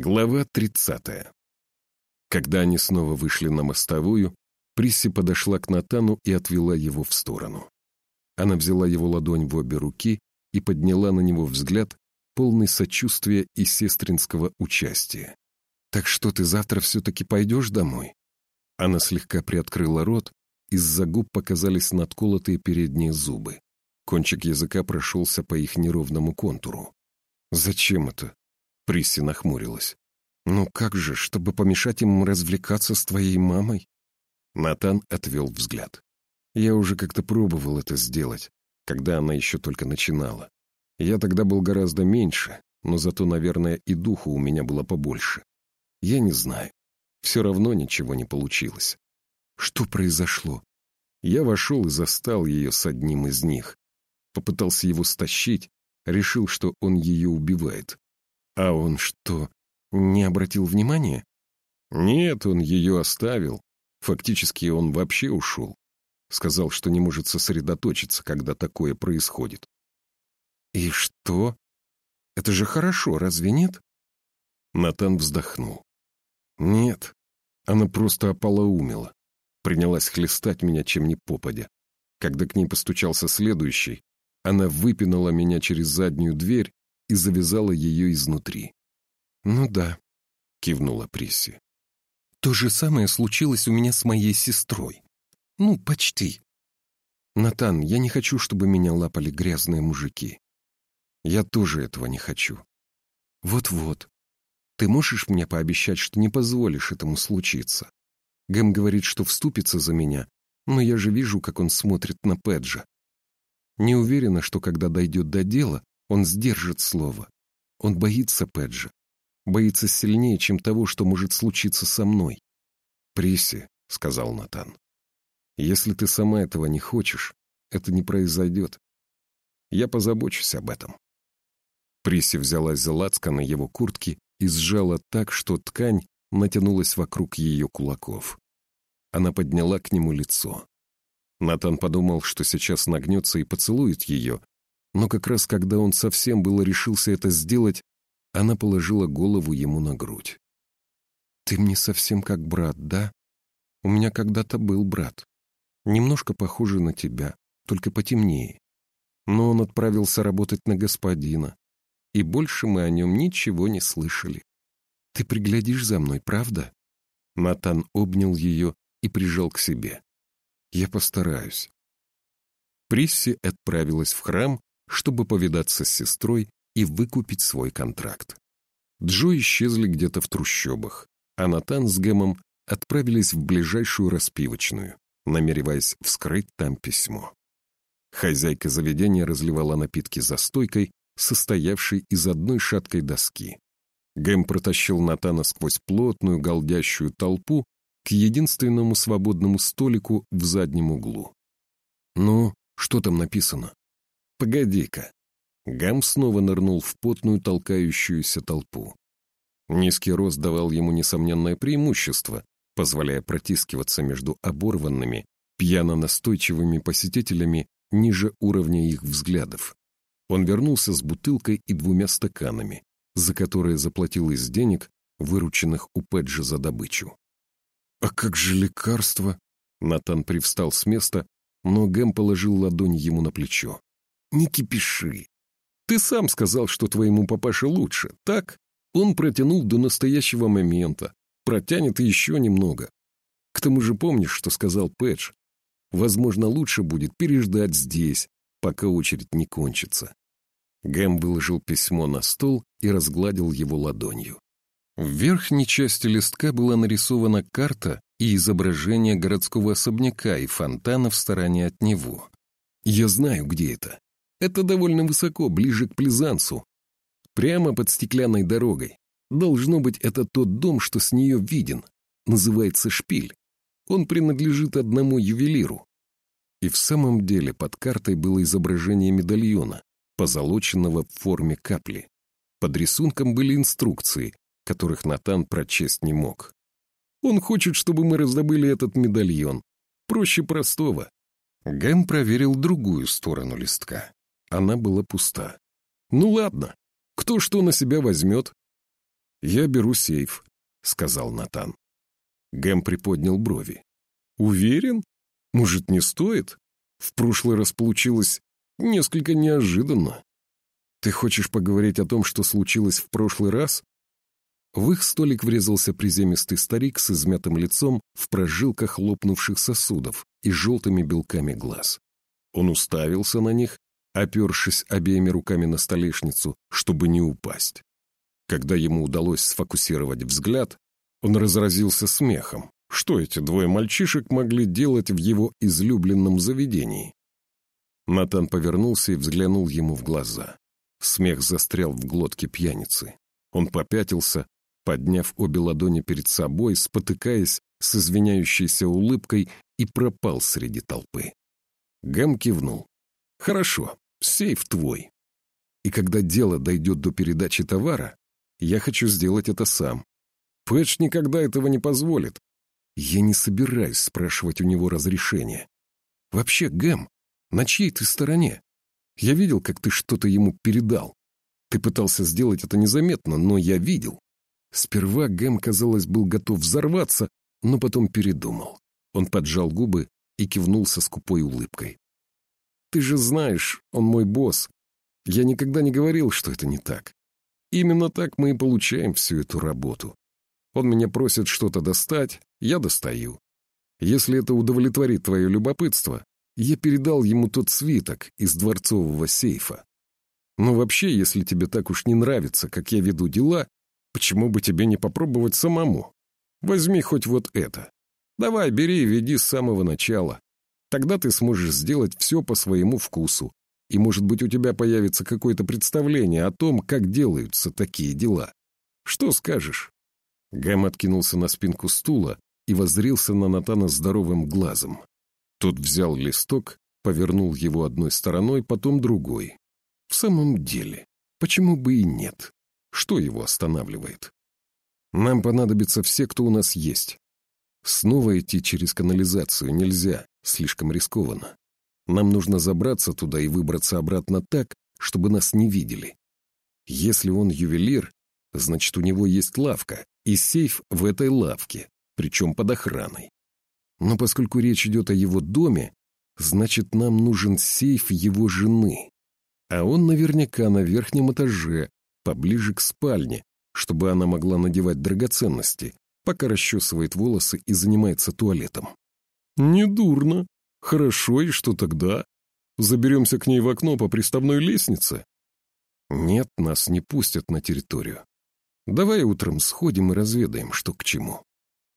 Глава 30. Когда они снова вышли на мостовую, Присси подошла к Натану и отвела его в сторону. Она взяла его ладонь в обе руки и подняла на него взгляд, полный сочувствия и сестринского участия. «Так что, ты завтра все-таки пойдешь домой?» Она слегка приоткрыла рот, из-за губ показались надколотые передние зубы. Кончик языка прошелся по их неровному контуру. «Зачем это?» Присси нахмурилась. «Ну как же, чтобы помешать им развлекаться с твоей мамой?» Натан отвел взгляд. «Я уже как-то пробовал это сделать, когда она еще только начинала. Я тогда был гораздо меньше, но зато, наверное, и духу у меня было побольше. Я не знаю. Все равно ничего не получилось. Что произошло? Я вошел и застал ее с одним из них. Попытался его стащить, решил, что он ее убивает. А он что, не обратил внимания? Нет, он ее оставил. Фактически он вообще ушел. Сказал, что не может сосредоточиться, когда такое происходит. И что? Это же хорошо, разве нет? Натан вздохнул. Нет, она просто ополоумела. Принялась хлестать меня, чем ни попадя. Когда к ней постучался следующий, она выпинала меня через заднюю дверь и завязала ее изнутри. «Ну да», — кивнула Присси. «То же самое случилось у меня с моей сестрой. Ну, почти. Натан, я не хочу, чтобы меня лапали грязные мужики. Я тоже этого не хочу. Вот-вот. Ты можешь мне пообещать, что не позволишь этому случиться? Гэм говорит, что вступится за меня, но я же вижу, как он смотрит на Педжа. Не уверена, что когда дойдет до дела, он сдержит слово. Он боится Педжа. Боится сильнее, чем того, что может случиться со мной. «Приси», — сказал Натан, — «если ты сама этого не хочешь, это не произойдет. Я позабочусь об этом». Приси взялась за лацко на его куртке и сжала так, что ткань натянулась вокруг ее кулаков. Она подняла к нему лицо. Натан подумал, что сейчас нагнется и поцелует ее, но как раз когда он совсем было решился это сделать, она положила голову ему на грудь. «Ты мне совсем как брат, да? У меня когда-то был брат. Немножко похожий на тебя, только потемнее. Но он отправился работать на господина, и больше мы о нем ничего не слышали. Ты приглядишь за мной, правда?» Натан обнял ее и прижал к себе. «Я постараюсь». Присси отправилась в храм, чтобы повидаться с сестрой и выкупить свой контракт. Джо исчезли где-то в трущобах, а Натан с Гэмом отправились в ближайшую распивочную, намереваясь вскрыть там письмо. Хозяйка заведения разливала напитки за стойкой, состоявшей из одной шаткой доски. Гэм протащил Натана сквозь плотную голдящую толпу к единственному свободному столику в заднем углу. «Ну, что там написано?» «Погоди-ка». Гам снова нырнул в потную толкающуюся толпу. Низкий рост давал ему несомненное преимущество, позволяя протискиваться между оборванными, пьяно-настойчивыми посетителями ниже уровня их взглядов. Он вернулся с бутылкой и двумя стаканами, за которые заплатил из денег, вырученных у Педжа за добычу. «А как же лекарство?» Натан привстал с места, но Гэм положил ладонь ему на плечо. Не кипиши. Ты сам сказал, что твоему папаше лучше, так? Он протянул до настоящего момента, протянет еще немного. К тому же помнишь, что сказал Пэдж? Возможно, лучше будет переждать здесь, пока очередь не кончится. Гэм выложил письмо на стол и разгладил его ладонью. В верхней части листка была нарисована карта и изображение городского особняка и фонтана в стороне от него. Я знаю, где это. Это довольно высоко, ближе к Плезансу. Прямо под стеклянной дорогой. Должно быть, это тот дом, что с нее виден. Называется Шпиль. Он принадлежит одному ювелиру. И в самом деле под картой было изображение медальона, позолоченного в форме капли. Под рисунком были инструкции, которых Натан прочесть не мог. Он хочет, чтобы мы раздобыли этот медальон. Проще простого. Гэм проверил другую сторону листка. Она была пуста. Ну ладно, кто что на себя возьмет. «Я беру сейф», — сказал Натан. Гэм приподнял брови. «Уверен? Может, не стоит? В прошлый раз получилось несколько неожиданно. Ты хочешь поговорить о том, что случилось в прошлый раз?» В их столик врезался приземистый старик с измятым лицом в прожилках лопнувших сосудов и желтыми белками глаз. Он уставился на них, опершись обеими руками на столешницу, чтобы не упасть. Когда ему удалось сфокусировать взгляд, он разразился смехом. Что эти двое мальчишек могли делать в его излюбленном заведении? Натан повернулся и взглянул ему в глаза. Смех застрял в глотке пьяницы. Он попятился, подняв обе ладони перед собой, спотыкаясь с извиняющейся улыбкой и пропал среди толпы. Гэм кивнул. «Хорошо, сейф твой. И когда дело дойдет до передачи товара, я хочу сделать это сам. Пэтч никогда этого не позволит. Я не собираюсь спрашивать у него разрешения. Вообще, Гэм, на чьей ты стороне? Я видел, как ты что-то ему передал. Ты пытался сделать это незаметно, но я видел. Сперва Гэм, казалось, был готов взорваться, но потом передумал. Он поджал губы и кивнул со скупой улыбкой. «Ты же знаешь, он мой босс. Я никогда не говорил, что это не так. Именно так мы и получаем всю эту работу. Он меня просит что-то достать, я достаю. Если это удовлетворит твое любопытство, я передал ему тот свиток из дворцового сейфа. Но вообще, если тебе так уж не нравится, как я веду дела, Почему бы тебе не попробовать самому? Возьми хоть вот это. Давай, бери и веди с самого начала. Тогда ты сможешь сделать все по своему вкусу. И, может быть, у тебя появится какое-то представление о том, как делаются такие дела. Что скажешь?» Гэм откинулся на спинку стула и воззрился на Натана здоровым глазом. Тот взял листок, повернул его одной стороной, потом другой. В самом деле, почему бы и нет? Что его останавливает? Нам понадобятся все, кто у нас есть. Снова идти через канализацию нельзя, слишком рискованно. Нам нужно забраться туда и выбраться обратно так, чтобы нас не видели. Если он ювелир, значит, у него есть лавка, и сейф в этой лавке, причем под охраной. Но поскольку речь идет о его доме, значит, нам нужен сейф его жены. А он наверняка на верхнем этаже, поближе к спальне, чтобы она могла надевать драгоценности, пока расчесывает волосы и занимается туалетом. «Недурно. Хорошо, и что тогда? Заберемся к ней в окно по приставной лестнице?» «Нет, нас не пустят на территорию. Давай утром сходим и разведаем, что к чему».